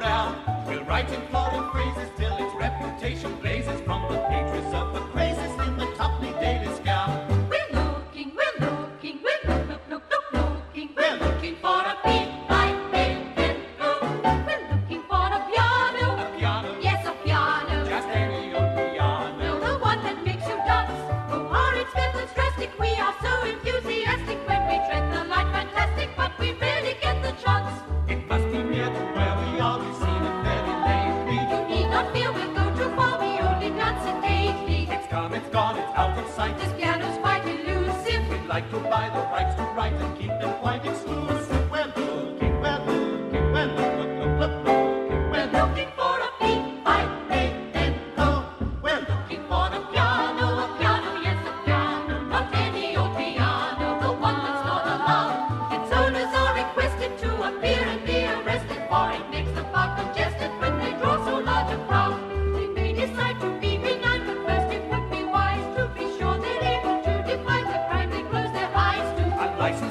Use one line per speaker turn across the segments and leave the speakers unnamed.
around. We'll write in florid phrases till its reputation blazes from the pages of the craziest in the Topley Daily bonnet's out of sight.
This piano's quite elusive.
We'd like to buy the.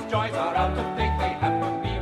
joys are out to date, they have to be